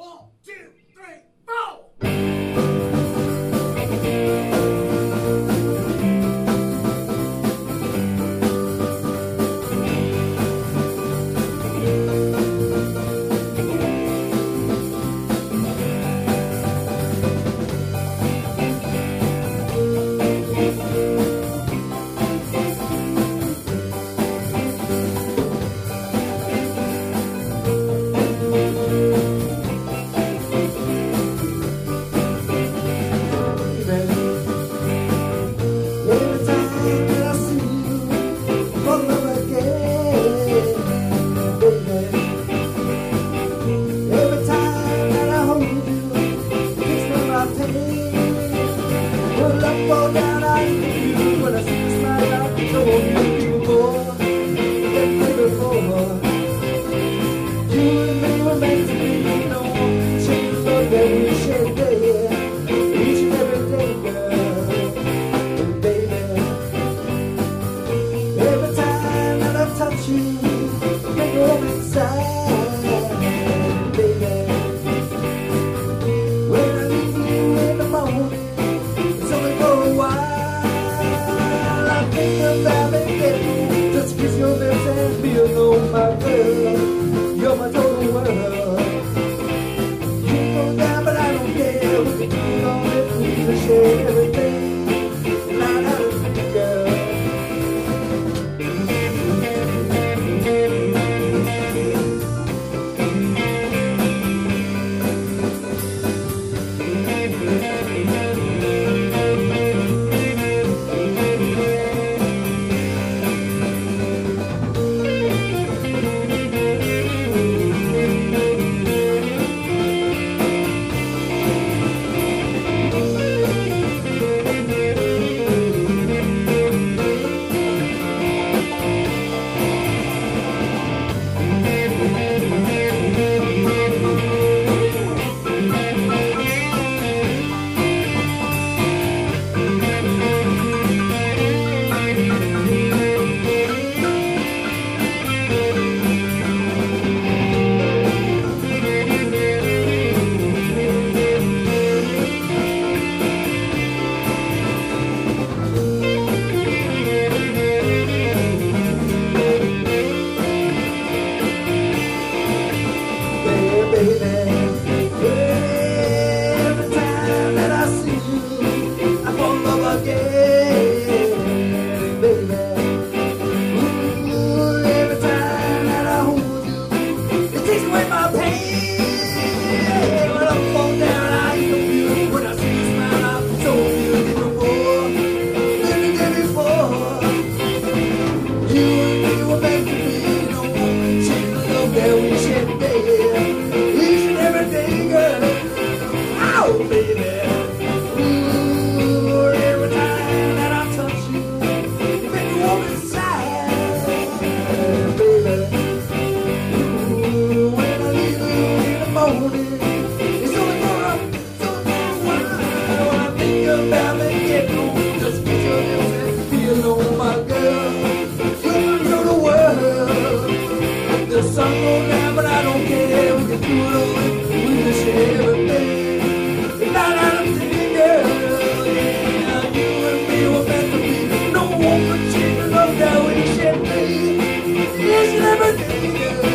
One, two, It's everything,